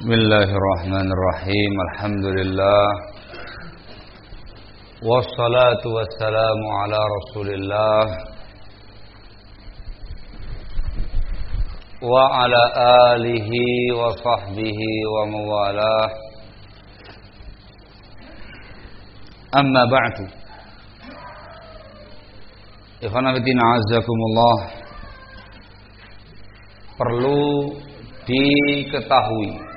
بسم الله الرحمن الرحيم الحمد لله والصلاة والسلام على رسول الله وعلى آله وصحبه وموالاه أما بعد إخوانا بدين عزكم الله perlu diketahui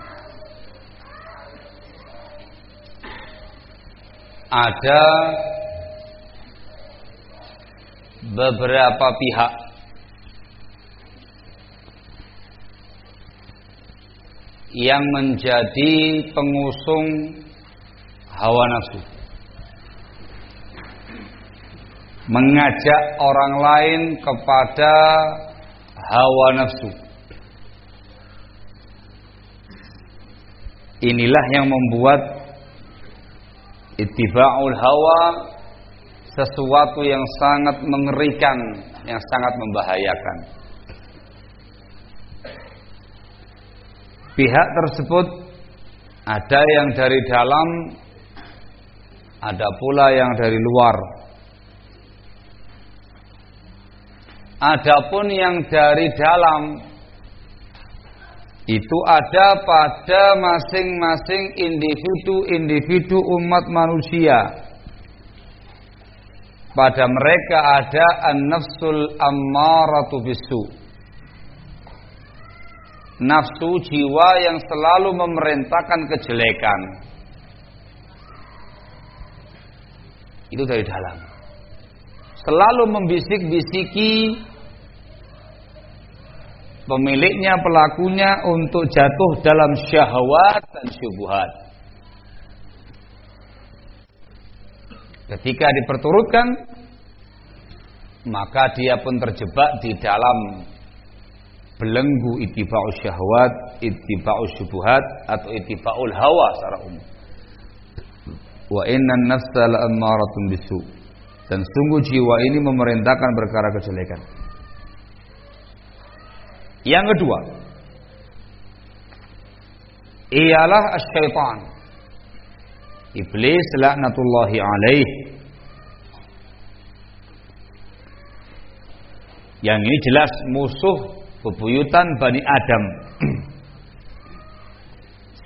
ada beberapa pihak. Yang menjadi pengusung hawa nafsu. Mengajak orang lain kepada hawa nafsu. Inilah yang membuat Ittiba'ul hawa sesuatu yang sangat mengerikan, yang sangat membahayakan. Pihak tersebut ada yang dari dalam, ada pula yang dari luar. Adapun yang dari dalam itu ada pada masing-masing individu-individu umat manusia. Pada mereka ada an-nafsul ammaratu bisu. Nafsu jiwa yang selalu memerintahkan kejelekan. Itu dari dalam. Selalu membisik-bisiki pemiliknya pelakunya untuk jatuh dalam syahwat dan syubhat. Ketika diperturutkan maka dia pun terjebak di dalam belenggu itibau syahwat, itibau syubhat atau itiba'ul hawa secara umum. Wa inna nafsa la'ammaratun bisu. Dan sungguh jiwa ini memerintahkan perkara kejelekan. Yang kedua, ialah syaitan. Iblis laknatullahi alaih. Yang ini jelas musuh bebuyutan Bani Adam.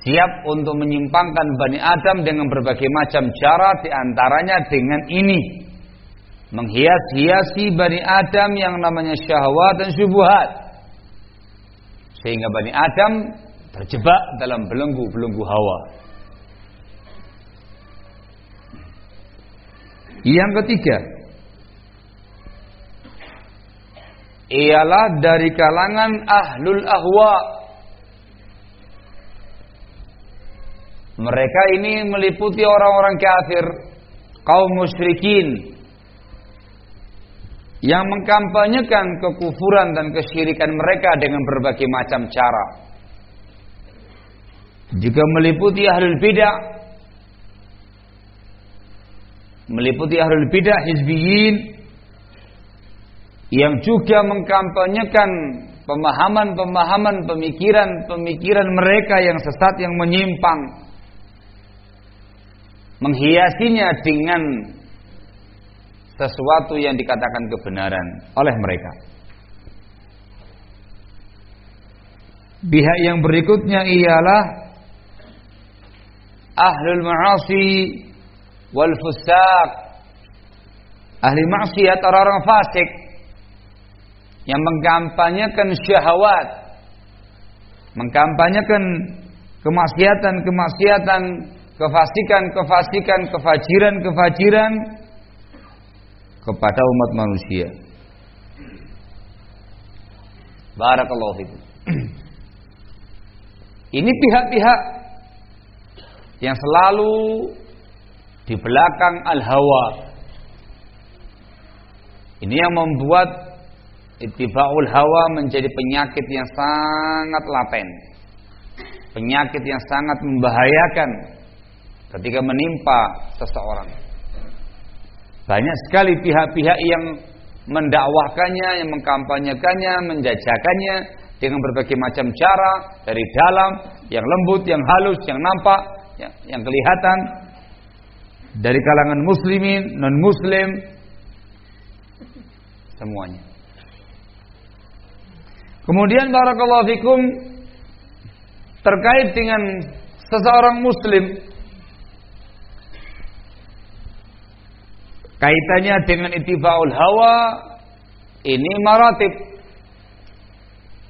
Siap untuk menyimpangkan Bani Adam dengan berbagai macam cara di antaranya dengan ini. Menghias-hiasi Bani Adam yang namanya syahwat dan syubuhat sehingga Bani Adam terjebak dalam belenggu-belenggu hawa. Yang ketiga ialah dari kalangan ahlul ahwa. Mereka ini meliputi orang-orang kafir, kaum musyrikin, yang mengkampanyekan kekufuran dan kesyirikan mereka dengan berbagai macam cara. Juga meliputi ahlul bidah, meliputi ahlul bidah hizbiyin yang juga mengkampanyekan pemahaman-pemahaman pemikiran-pemikiran mereka yang sesat yang menyimpang menghiasinya dengan sesuatu yang dikatakan kebenaran oleh mereka. Pihak yang berikutnya ialah ahlul ma'asi wal fusaq. Ahli maksiat orang-orang fasik yang mengkampanyekan syahwat, mengkampanyekan kemaksiatan-kemaksiatan, kefasikan-kefasikan, kefajiran-kefajiran kepada umat manusia. Barakallahu fikum. Ini pihak-pihak yang selalu di belakang al-hawa. Ini yang membuat ittibaul hawa menjadi penyakit yang sangat laten. Penyakit yang sangat membahayakan ketika menimpa seseorang. Banyak sekali pihak-pihak yang mendakwahkannya, yang mengkampanyekannya, menjajakannya dengan berbagai macam cara dari dalam, yang lembut, yang halus, yang nampak, yang, yang kelihatan dari kalangan muslimin, non muslim semuanya. Kemudian barakallahu fikum terkait dengan seseorang muslim kaitannya dengan ittibaul hawa ini maratib.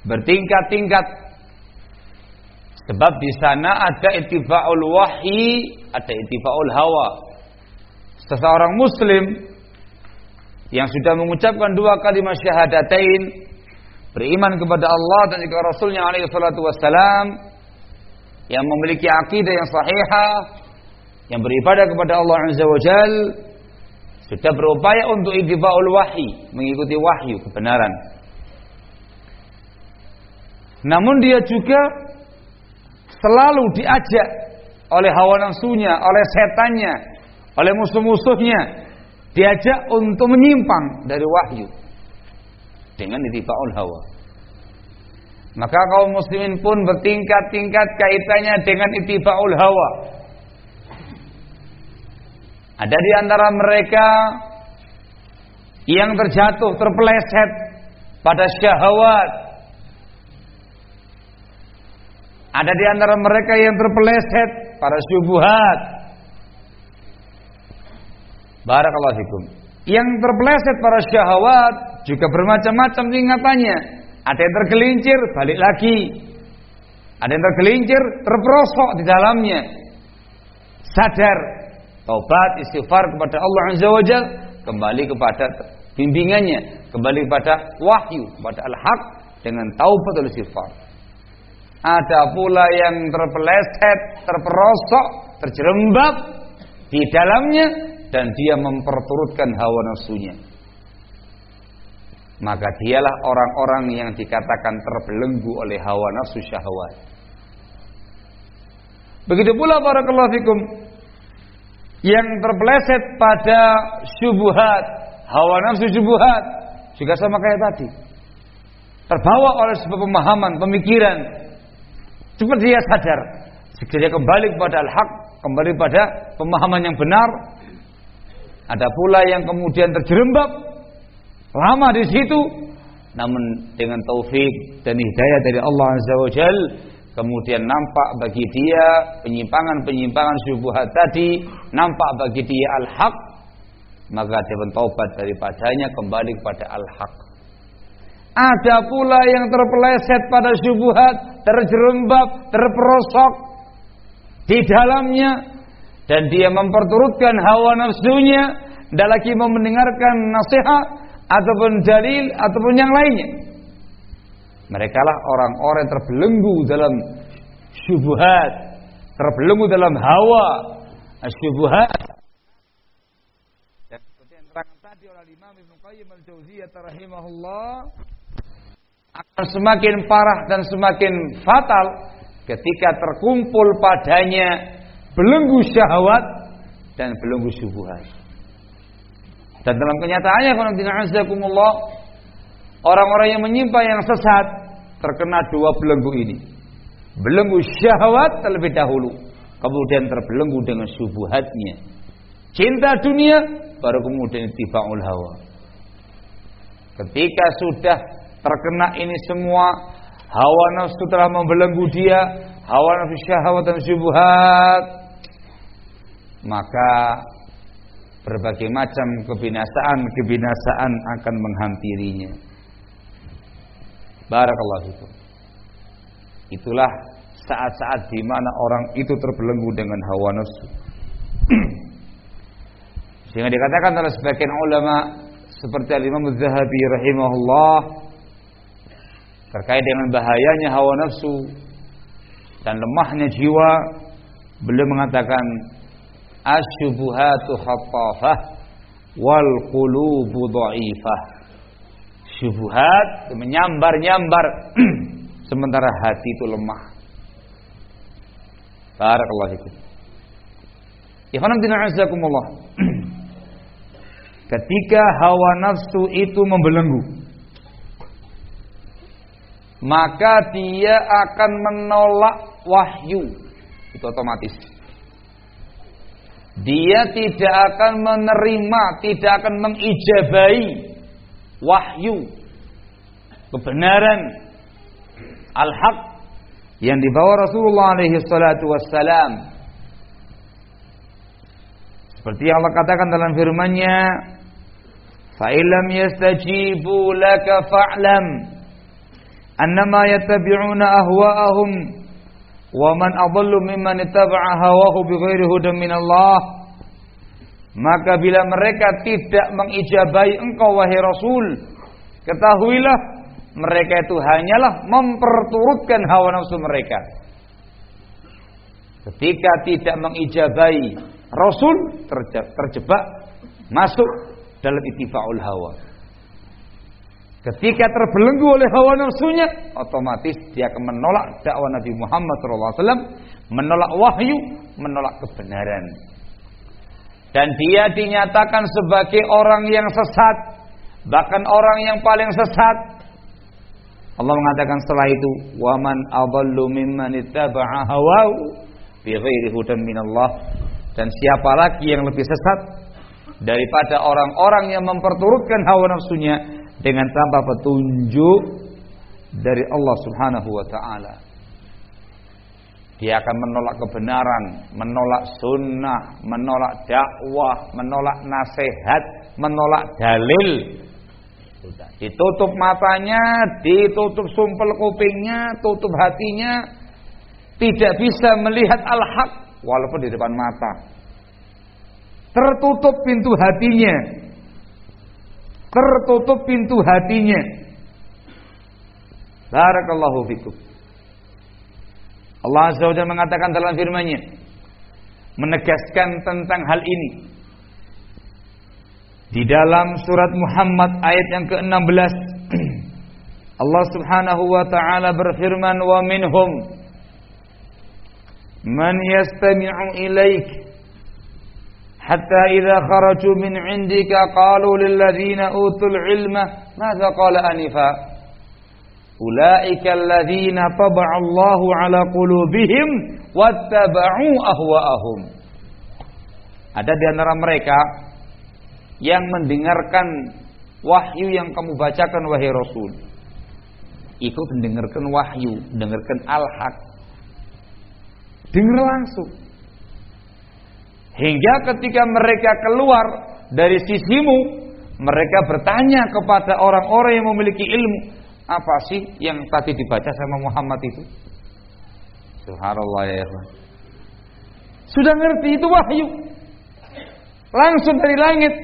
Bertingkat-tingkat. Sebab di sana ada ittibaul wahyi ada ittibaul hawa. Seseorang muslim yang sudah mengucapkan dua kalimat syahadatain beriman kepada Allah dan juga Rasulnya alaihi salatu wassalam yang memiliki akidah yang sahihah yang beribadah kepada Allah azza wa jal sudah berupaya untuk idbaul wahyi mengikuti wahyu kebenaran namun dia juga selalu diajak oleh hawa nafsunya oleh setannya oleh musuh-musuhnya diajak untuk menyimpang dari wahyu dengan itiba'ul hawa. Maka kaum muslimin pun bertingkat-tingkat kaitannya dengan itiba'ul hawa. Ada di antara mereka yang terjatuh, terpeleset pada syahwat. Ada di antara mereka yang terpeleset pada syubhat. Barakallahu fikum. Yang terpeleset para syahwat juga bermacam-macam tingkatannya. Ada yang tergelincir, balik lagi. Ada yang tergelincir, terperosok di dalamnya. Sadar, taubat, istighfar kepada Allah Azza wa Jal, kembali kepada bimbingannya, kembali kepada wahyu, kepada al-haq dengan taubat dan istighfar. Ada pula yang terpeleset, terperosok, terjerembab di dalamnya dan dia memperturutkan hawa nafsunya. Maka dialah orang-orang yang dikatakan terbelenggu oleh hawa nafsu syahwat. Begitu pula para fikum yang terpeleset pada syubuhat hawa nafsu syubuhat juga sama kayak tadi. Terbawa oleh sebuah pemahaman pemikiran. Cepat dia sadar. Segera kembali kepada al-haq kembali pada pemahaman yang benar. Ada pula yang kemudian terjerembab lama di situ. Namun dengan taufik dan hidayah dari Allah Azza wa Jal kemudian nampak bagi dia penyimpangan-penyimpangan syubhat tadi nampak bagi dia al-haq maka dia bertobat daripadanya kembali kepada al-haq. Ada pula yang terpeleset pada syubhat terjerembab terperosok di dalamnya dan dia memperturutkan hawa nafsunya tidak lagi mau mendengarkan nasihat ataupun dalil ataupun yang lainnya mereka lah orang-orang yang terbelenggu dalam syubhat terbelenggu dalam hawa syubhat dan seperti yang terangkan tadi oleh Imam Ibnu Qayyim al-Jauziyah rahimahullah akan semakin parah dan semakin fatal ketika terkumpul padanya belenggu syahwat dan belenggu syubhat. Dan dalam kenyataannya orang-orang yang menyimpang yang sesat terkena dua belenggu ini. Belenggu syahwat terlebih dahulu, kemudian terbelenggu dengan syubhatnya. Cinta dunia baru kemudian tibaul hawa. Ketika sudah terkena ini semua, hawa nafsu telah membelenggu dia, hawa nafsu syahwat dan syubhat, maka berbagai macam kebinasaan-kebinasaan akan menghampirinya. Barakallahu fikum. Itulah saat-saat di mana orang itu terbelenggu dengan hawa nafsu. Sehingga dikatakan oleh sebagian ulama seperti Imam Az-Zahabi rahimahullah terkait dengan bahayanya hawa nafsu dan lemahnya jiwa, beliau mengatakan asyubuhatu khattafah wal qulubu dhaifah. Syubhat menyambar-nyambar sementara hati itu lemah. Barakallahu fikum. Ikhwan azakumullah. Ketika hawa nafsu itu membelenggu maka dia akan menolak wahyu. Itu otomatis. Dia tidak akan menerima, tidak akan mengijabai wahyu kebenaran al-haq yang dibawa Rasulullah alaihi salatu wassalam. Seperti yang Allah katakan dalam firman-Nya, "Fa illam yastajibu laka fa'lam annama yattabi'una ahwa'ahum wa man adallu mimman ittaba'a hawahu bighairi hudan min Allah." Maka bila mereka tidak mengijabai engkau wahai Rasul, ketahuilah mereka itu hanyalah memperturutkan hawa nafsu mereka. Ketika tidak mengijabai Rasul terjebak masuk dalam ittifa'ul hawa. Ketika terbelenggu oleh hawa nafsunya, otomatis dia akan menolak dakwah Nabi Muhammad SAW, menolak wahyu, menolak kebenaran. Dan dia dinyatakan sebagai orang yang sesat, bahkan orang yang paling sesat. Allah mengatakan setelah itu, "Waman adallu mimman ittaba'a hawahu bighairi hudan minallah." Dan siapa lagi yang lebih sesat daripada orang-orang yang memperturutkan hawa nafsunya dengan tanpa petunjuk dari Allah Subhanahu wa taala. Dia akan menolak kebenaran, menolak sunnah, menolak dakwah, menolak nasihat, menolak dalil. Ditutup matanya, ditutup sumpel kupingnya, tutup hatinya, tidak bisa melihat al-haq walaupun di depan mata. Tertutup pintu hatinya. Tertutup pintu hatinya. Barakallahu fikum. Allah Azza wa mengatakan dalam firman-Nya menegaskan tentang hal ini. Di dalam surat Muhammad ayat yang ke-16 Allah Subhanahu wa taala berfirman wa minhum man yastami'u ilaik hatta idza kharaju min 'indika qalu lil ladzina utul ilma madza qala anifa Ulaika alladhina taba'a Allahu ala qulubihim wattaba'u ahwa'ahum. Ada di antara mereka yang mendengarkan wahyu yang kamu bacakan wahai Rasul. Ikut mendengarkan wahyu, mendengarkan al-haq. Dengar langsung. Hingga ketika mereka keluar dari sisimu, mereka bertanya kepada orang-orang yang memiliki ilmu, apa sih yang tadi dibaca sama Muhammad itu? Subhanallah ya Sudah ngerti itu wahyu. Langsung dari langit.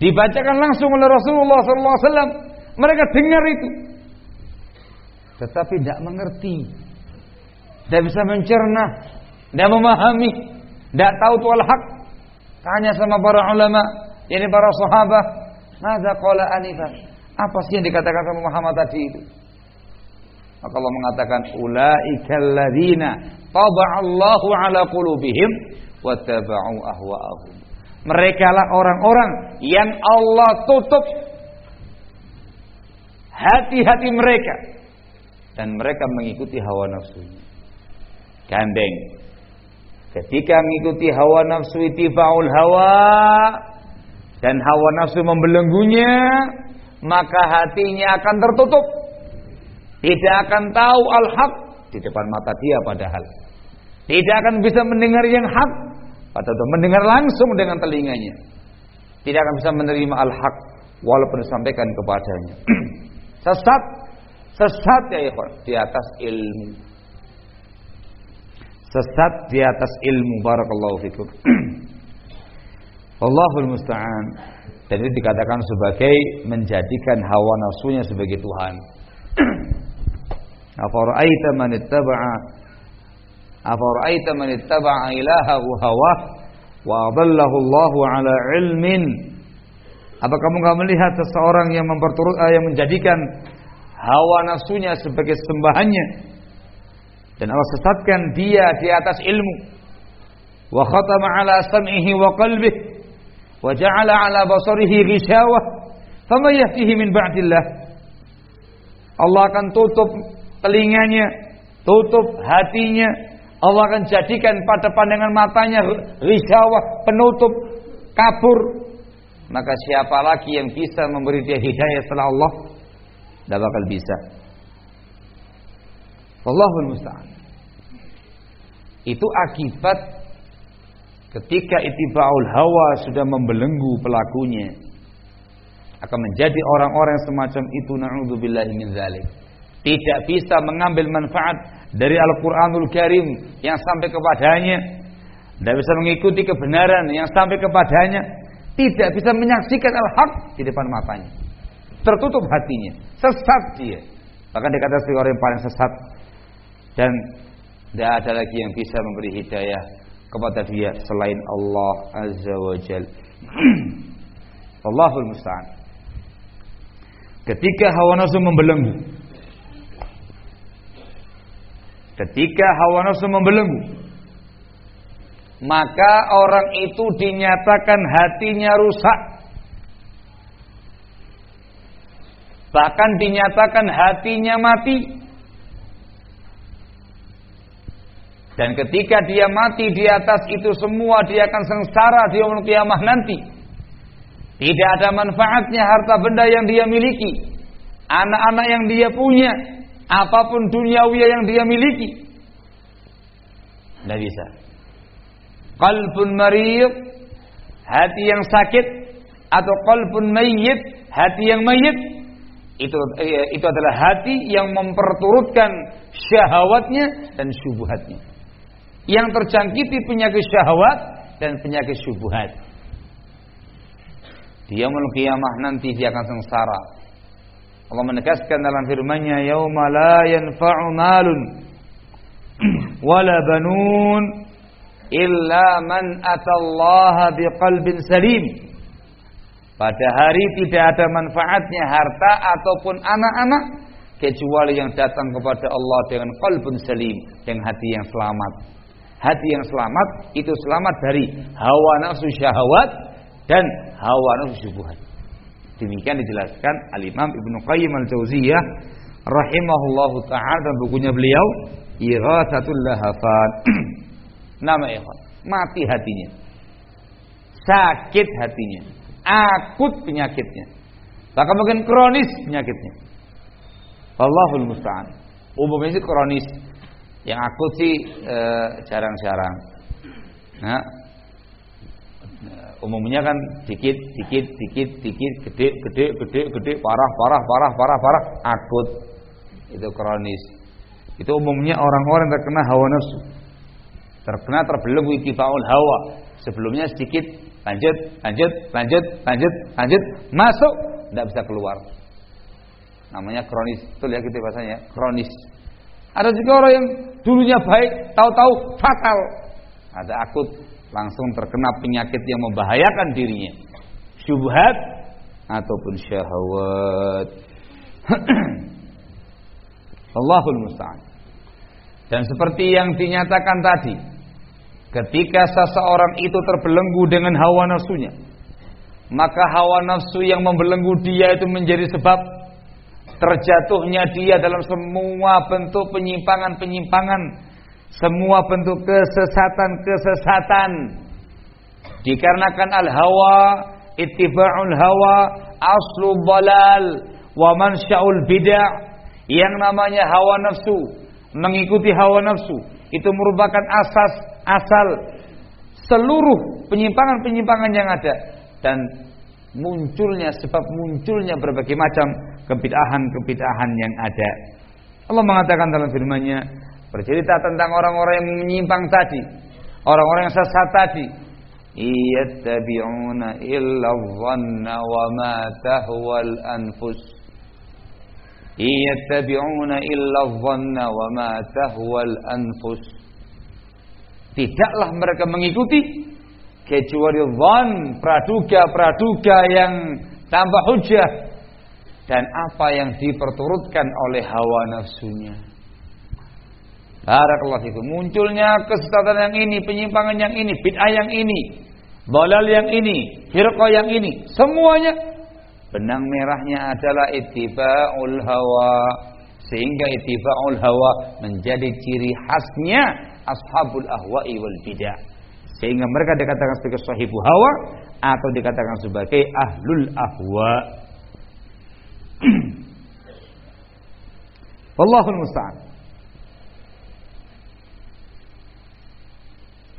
Dibacakan langsung oleh Rasulullah SAW. Mereka dengar itu. Tetapi tidak mengerti tidak bisa mencerna, tidak memahami, tidak tahu itu al-haq. Tanya sama para ulama, ini para sahabat, Mada qala anifah? Apa sih yang dikatakan sama Muhammad tadi itu? Maka Allah mengatakan ulaikal ladzina taba'allahu ala qulubihim wa taba'u ahwa'ahum. Mereka lah orang-orang yang Allah tutup hati-hati mereka dan mereka mengikuti hawa nafsunya gandeng. Ketika mengikuti hawa nafsu ittifa'ul hawa dan hawa nafsu membelenggunya, maka hatinya akan tertutup. Tidak akan tahu al-haq di depan mata dia padahal. Tidak akan bisa mendengar yang hak padahal mendengar langsung dengan telinganya. Tidak akan bisa menerima al-haq walaupun disampaikan kepadanya. sesat, sesat ya ikhwan di atas ilmu sesat di atas ilmu barakallahu fikum Allahul musta'an dan itu dikatakan sebagai menjadikan hawa nafsunya sebagai Tuhan. Afara'aita man ittaba'a afara'aita man ittaba'a ilahahu hawa wa adallahu Allahu ala ilmin. Apa kamu enggak melihat seseorang yang memperturut yang menjadikan hawa nafsunya sebagai sembahannya? Dan Allah sesatkan dia di atas ilmu. Wa khatama ala sam'ihi wa qalbihi wa ja'ala ala basarihi ghishawah fama yahtihi min ba'dillah Allah akan tutup telinganya, tutup hatinya. Allah akan jadikan pada pandangan matanya risawah, penutup, kabur. Maka siapa lagi yang bisa memberi dia hidayah setelah Allah? Tidak bakal bisa. Allahul musta'an. Itu akibat ketika itiba'ul hawa sudah membelenggu pelakunya akan menjadi orang-orang semacam itu na'udzubillahi min dzalik. Tidak bisa mengambil manfaat dari Al-Qur'anul Karim yang sampai kepadanya. Tidak bisa mengikuti kebenaran yang sampai kepadanya. Tidak bisa menyaksikan al-haq di depan matanya. Tertutup hatinya, sesat dia. Bahkan dikatakan sebagai orang yang paling sesat dan tidak ada lagi yang bisa memberi hidayah kepada dia selain Allah Azza wa Jal. Allahul Musta'an. Ketika hawa nafsu membelenggu. Ketika hawa nafsu membelenggu. Maka orang itu dinyatakan hatinya rusak. Bahkan dinyatakan hatinya mati. Dan ketika dia mati di atas itu semua dia akan sengsara di yaumul kiamah nanti. Tidak ada manfaatnya harta benda yang dia miliki. Anak-anak yang dia punya, apa pun duniawi yang dia miliki. Tidak bisa. Qalbun marid, hati yang sakit atau qalbun mayyit, hati yang mayyit itu eh, itu adalah hati yang memperturutkan syahwatnya dan syubhatnya yang terjangkiti penyakit syahwat dan penyakit syubhat. Dia kiamah nanti dia akan sengsara. Allah menegaskan dalam firman-Nya, "Yauma la yanfa'u malun wala banun illa man atallaha biqalbin salim." Pada hari tidak ada manfaatnya harta ataupun anak-anak kecuali yang datang kepada Allah dengan qalbun salim, dengan hati yang selamat. Hati yang selamat itu selamat dari hawa nafsu syahwat dan hawa nafsu syubhat. Demikian dijelaskan Al-Imam Ibnu Qayyim Al-Jauziyah rahimahullahu taala dan bukunya beliau Ighatsatul Lahafan. Nama ikhwan, mati hatinya. Sakit hatinya, akut penyakitnya. Bahkan mungkin kronis penyakitnya. Allahul musta'an. Umumnya sih kronis yang aku sih eh, jarang-jarang. nah, umumnya kan dikit, dikit, dikit, dikit, gede, gede, gede, gede, parah, parah, parah, parah, parah, akut. Itu kronis. Itu umumnya orang-orang terkena hawa nafsu. Terkena terbelenggu ittibaul hawa. Sebelumnya sedikit, lanjut, lanjut, lanjut, lanjut, lanjut, masuk, tidak bisa keluar. Namanya kronis. Betul ya kita bahasanya, kronis. Ada juga orang yang dulunya baik, tahu-tahu fatal. Ada akut langsung terkena penyakit yang membahayakan dirinya. Syubhat ataupun syahwat. Allahul musta'an. Dan seperti yang dinyatakan tadi, ketika seseorang itu terbelenggu dengan hawa nafsunya, maka hawa nafsu yang membelenggu dia itu menjadi sebab terjatuhnya dia dalam semua bentuk penyimpangan-penyimpangan, semua bentuk kesesatan-kesesatan. Dikarenakan al-hawa, ittiba'ul hawa, aslu balal, wa mansya'ul bid'ah. Yang namanya hawa nafsu, mengikuti hawa nafsu, itu merupakan asas asal seluruh penyimpangan-penyimpangan yang ada dan munculnya sebab munculnya berbagai macam kebid'ahan-kebid'ahan yang ada. Allah mengatakan dalam firman-Nya bercerita tentang orang-orang yang menyimpang tadi, orang-orang yang sesat tadi. Iyattabi'una illa dhanna wa ma tahwal anfus. Iyattabi'una illa dhanna wa ma tahwal anfus. Tidaklah mereka mengikuti kecuali dhan, praduga-praduga yang tanpa hujah dan apa yang diperturutkan oleh hawa nafsunya. Barakallahu itu Munculnya kesesatan yang ini, penyimpangan yang ini, bid'ah yang ini, balal yang ini, firqah yang ini, semuanya Benang merahnya adalah ittiba'ul hawa. Sehingga ittiba'ul hawa menjadi ciri khasnya ashabul ahwa'i wal bidah. Sehingga mereka dikatakan sebagai sahibu hawa atau dikatakan sebagai ahlul ahwa. Wallahul musta'an.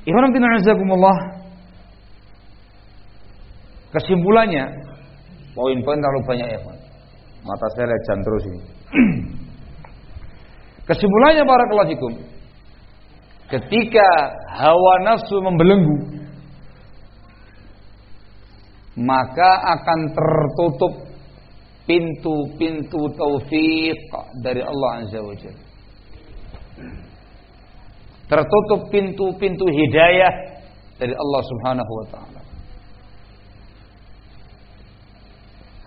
Ikhwan fillah Kesimpulannya poin-poin terlalu banyak ya, Mata saya lihat terus ini. Kesimpulannya para fikum. Ketika hawa nafsu membelenggu maka akan tertutup pintu-pintu taufik dari Allah Azza wa Jalla. Tertutup pintu-pintu hidayah dari Allah Subhanahu wa taala.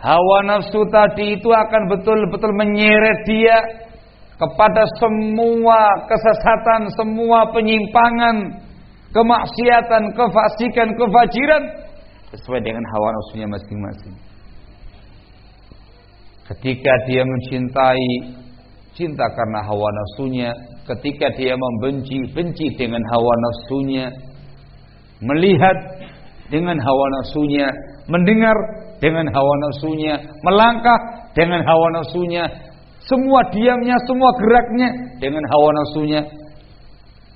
Hawa nafsu tadi itu akan betul-betul menyeret dia kepada semua kesesatan, semua penyimpangan, kemaksiatan, kefasikan, kefajiran sesuai dengan hawa nafsunya masing-masing. Ketika dia mencintai cinta karena hawa nafsunya, ketika dia membenci benci dengan hawa nafsunya, melihat dengan hawa nafsunya, mendengar dengan hawa nafsunya, melangkah dengan hawa nafsunya, semua diamnya, semua geraknya dengan hawa nafsunya.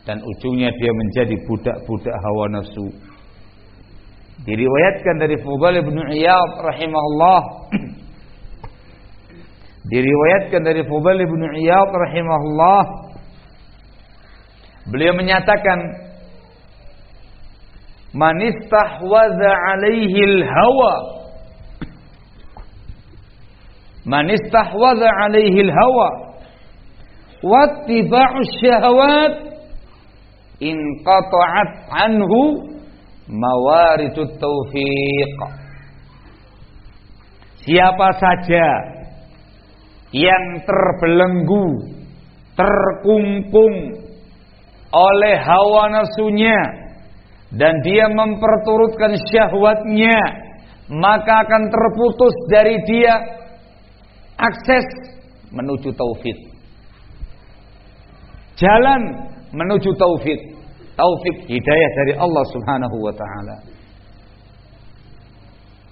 Dan ujungnya dia menjadi budak-budak hawa nafsu. Diriwayatkan dari Fudhal bin Iyad rahimahullah Diriwayatkan dari Fudhal bin Iyad rahimahullah. Beliau menyatakan Man istahwaza alaihi al-hawa. Man istahwadha alaihi al-hawa. Wattiba'u syahawat in qata'at anhu mawaridut taufiq. Siapa saja yang terbelenggu, terkungkung oleh hawa nafsunya dan dia memperturutkan syahwatnya, maka akan terputus dari dia akses menuju taufik. Jalan menuju taufik. Taufik hidayah dari Allah Subhanahu wa taala.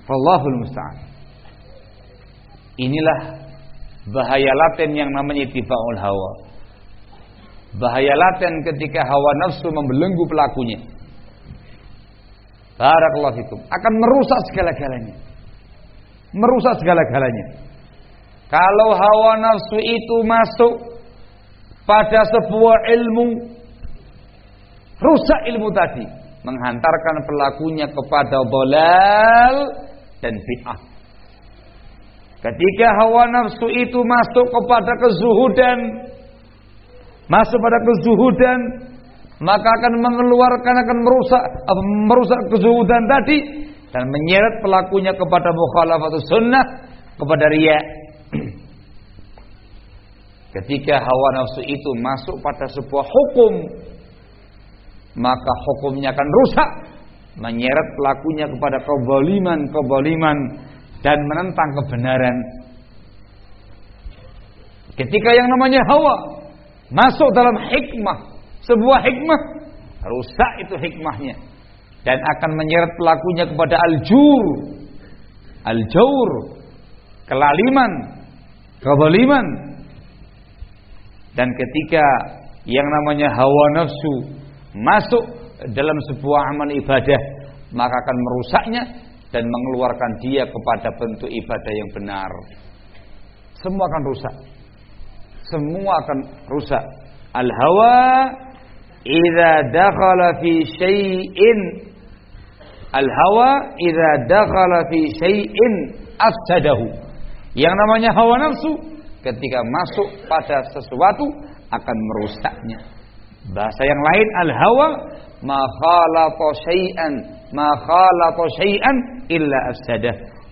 Wallahul musta'an. Inilah bahaya laten yang namanya tibaul hawa. Bahaya laten ketika hawa nafsu membelenggu pelakunya. Barakallahu fikum. Akan merusak segala-galanya. Merusak segala-galanya. Kalau hawa nafsu itu masuk pada sebuah ilmu, rusak ilmu tadi, menghantarkan pelakunya kepada bolal dan bid'ah. Ketika hawa nafsu itu masuk kepada kezuhudan, masuk pada kezuhudan, maka akan mengeluarkan akan merusak merusak kezuhudan tadi dan menyeret pelakunya kepada mukhalafatus sunnah kepada riya. Ketika hawa nafsu itu masuk pada sebuah hukum, maka hukumnya akan rusak, menyeret pelakunya kepada kebaliman-kebaliman dan menentang kebenaran. Ketika yang namanya hawa masuk dalam hikmah, sebuah hikmah, rusak itu hikmahnya. Dan akan menyeret pelakunya kepada al-jur, al-jaur, kelaliman, kebaliman dan ketika yang namanya hawa nafsu masuk dalam sebuah amal ibadah, maka akan merusaknya dan mengeluarkan dia kepada bentuk ibadah yang benar. Semua akan rusak. Semua akan rusak. Al-hawa idza dakhala fi syai'in Al-hawa idza dakhala fi syai'in afsadahu. Yang namanya hawa nafsu ketika masuk pada sesuatu akan merusaknya. Bahasa yang lain al-hawa ma khalata syai'an ma illa.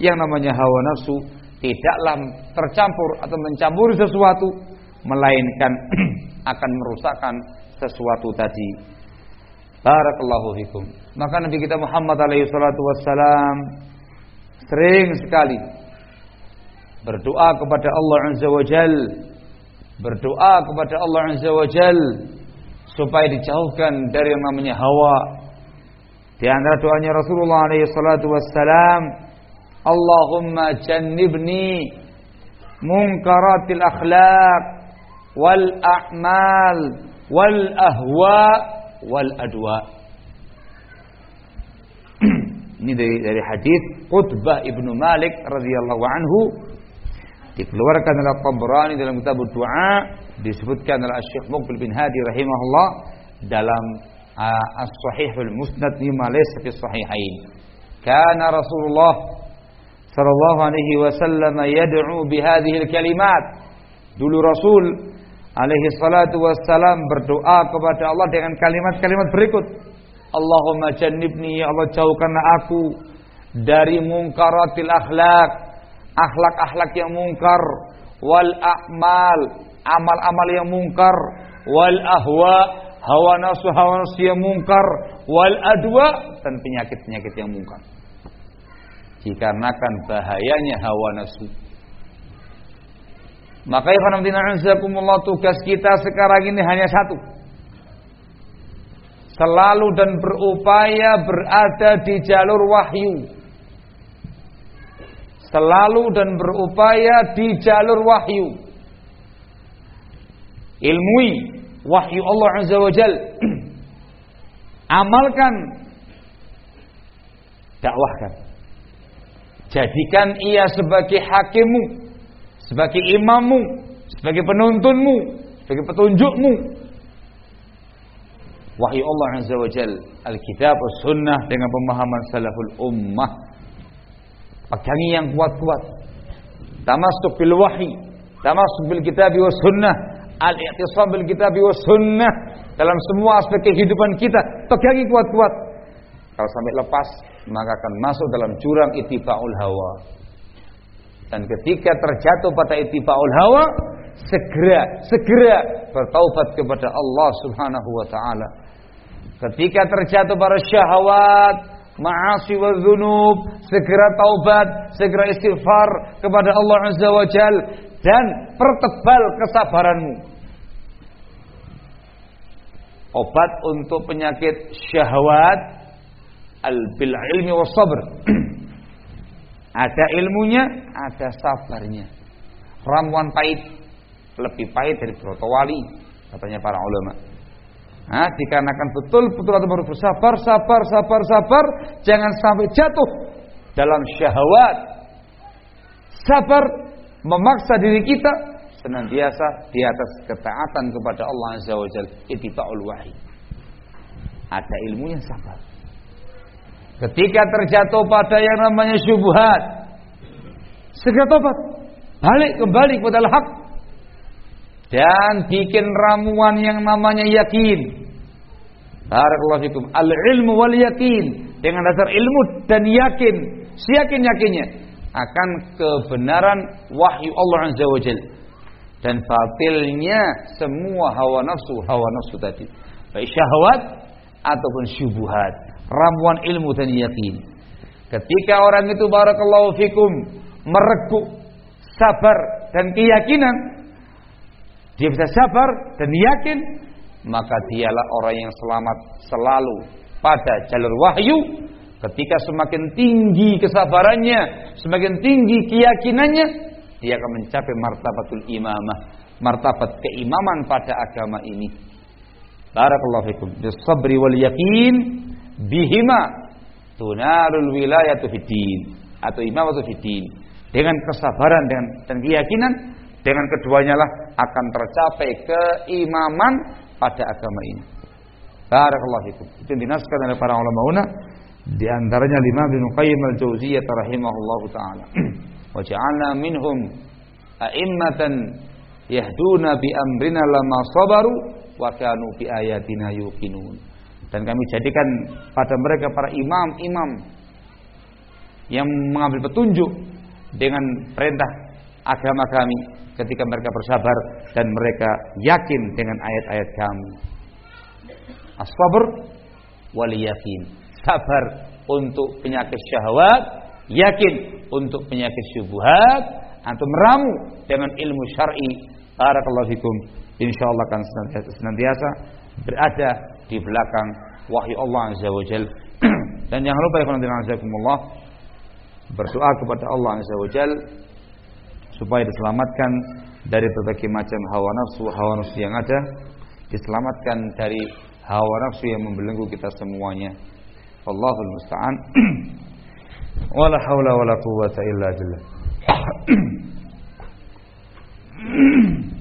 Yang namanya hawa nafsu tidaklah tercampur atau mencampuri sesuatu melainkan akan merusakkan sesuatu tadi. Barakallahu fikum. Maka Nabi kita Muhammad alaihi salatu wassalam sering sekali berdoa kepada Allah Azza wa Jal berdoa kepada Allah Azza wa Jal supaya dijauhkan dari yang namanya hawa di antara doanya Rasulullah alaihi salatu wassalam Allahumma jannibni munkaratil akhlaq wal a'mal wal ahwa wal adwa ini dari dari hadis Qutbah ibnu Malik radhiyallahu anhu dikeluarkan oleh Tabrani dalam kitab doa disebutkan oleh Syekh Muqbil bin Hadi rahimahullah dalam uh, As-Sahihul Musnad lima laysa fi sahihain. Kana Rasulullah sallallahu alaihi wasallam yad'u bi hadhihi al-kalimat. Dulu Rasul alaihi salatu wassalam berdoa kepada Allah dengan kalimat-kalimat berikut. Allahumma jannibni ya Allah jauhkanlah aku dari mungkaratil akhlak, akhlak-akhlak yang mungkar, wal a'mal, amal-amal yang mungkar, wal ahwa, hawa nafsu hawa nafsu yang mungkar, wal adwa dan penyakit-penyakit yang mungkar. Dikarenakan bahayanya hawa nafsu. Maka ya tugas kita sekarang ini hanya satu. Selalu dan berupaya berada di jalur wahyu. Selalu dan berupaya di jalur wahyu. Ilmui wahyu Allah Azza wa Jal. Amalkan. Dakwahkan. Jadikan ia sebagai hakimmu sebagai imammu, sebagai penuntunmu, sebagai petunjukmu. Wahyu Allah Azza wa Jal, Alkitab, Sunnah dengan pemahaman salaful ummah. Pegangi yang kuat-kuat. Tamasuk bil wahyi, tamasuk bil kitab wa sunnah, al-i'tisam bil kitab wa sunnah dalam semua aspek kehidupan kita. Pegangi kuat-kuat. Kalau sampai lepas, maka akan masuk dalam jurang itiba'ul hawa. Dan ketika terjatuh pada itibaul hawa, segera, segera bertaubat kepada Allah Subhanahu wa taala. Ketika terjatuh pada syahwat, ma'asi wa segera taubat, segera istighfar kepada Allah Azza wa Jal dan pertebal kesabaranmu. Obat untuk penyakit syahwat al bil ilmi was sabr. Ada ilmunya, ada sabarnya. Ramuan pahit lebih pahit dari broto wali, katanya para ulama. Nah, dikarenakan betul-betul atau baru bersabar, sabar, sabar, sabar, jangan sampai jatuh dalam syahwat. Sabar memaksa diri kita senantiasa di atas ketaatan kepada Allah Azza wa Jalla, ittiba'ul wahyi. Ada ilmunya sabar. Ketika terjatuh pada yang namanya syubhat, segera tobat, balik kembali kepada hak dan bikin ramuan yang namanya yakin. Barakallahu fikum. Al-ilmu wal yakin dengan dasar ilmu dan yakin, siyakin yakinnya akan kebenaran wahyu Allah Azza wa Jalla dan batilnya semua hawa nafsu hawa nafsu tadi baik syahwat ataupun syubhat ramuan ilmu dan yakin. Ketika orang itu barakallahu fikum mereguk sabar dan keyakinan, dia bisa sabar dan yakin, maka dialah orang yang selamat selalu pada jalur wahyu. Ketika semakin tinggi kesabarannya, semakin tinggi keyakinannya, dia akan mencapai martabatul imamah, martabat keimaman pada agama ini. Barakallahu fikum. Bisabri wal yakin bihima tunarul wilayatu fiddin atau imamatu fiddin dengan kesabaran dan, dan keyakinan dengan keduanya lah akan tercapai keimaman pada agama ini. Barakallahu fikum. Itu dinaskan oleh para ulama una di antaranya lima bin Qayyim al-Jauziyah rahimahullahu taala. Ja'alna minhum a'immatan yahduna bi amrina lama sabaru wa kanu dan kami jadikan pada mereka para imam-imam yang mengambil petunjuk dengan perintah agama kami ketika mereka bersabar dan mereka yakin dengan ayat-ayat kami. As-sabr wal yakin. Sabar untuk penyakit syahwat, yakin untuk penyakit syubhat, antum meramu dengan ilmu syar'i. Barakallahu fikum. Insyaallah akan senantiasa berada di belakang wahyu Allah azza wajal dan jangan lupa ya Allah berdoa kepada Allah azza wajal supaya diselamatkan dari berbagai macam hawa nafsu hawa nafsu yang ada. Diselamatkan dari hawa nafsu yang membelenggu kita semuanya. Allahul musta'an ولا حول ولا قوة إلا بالله.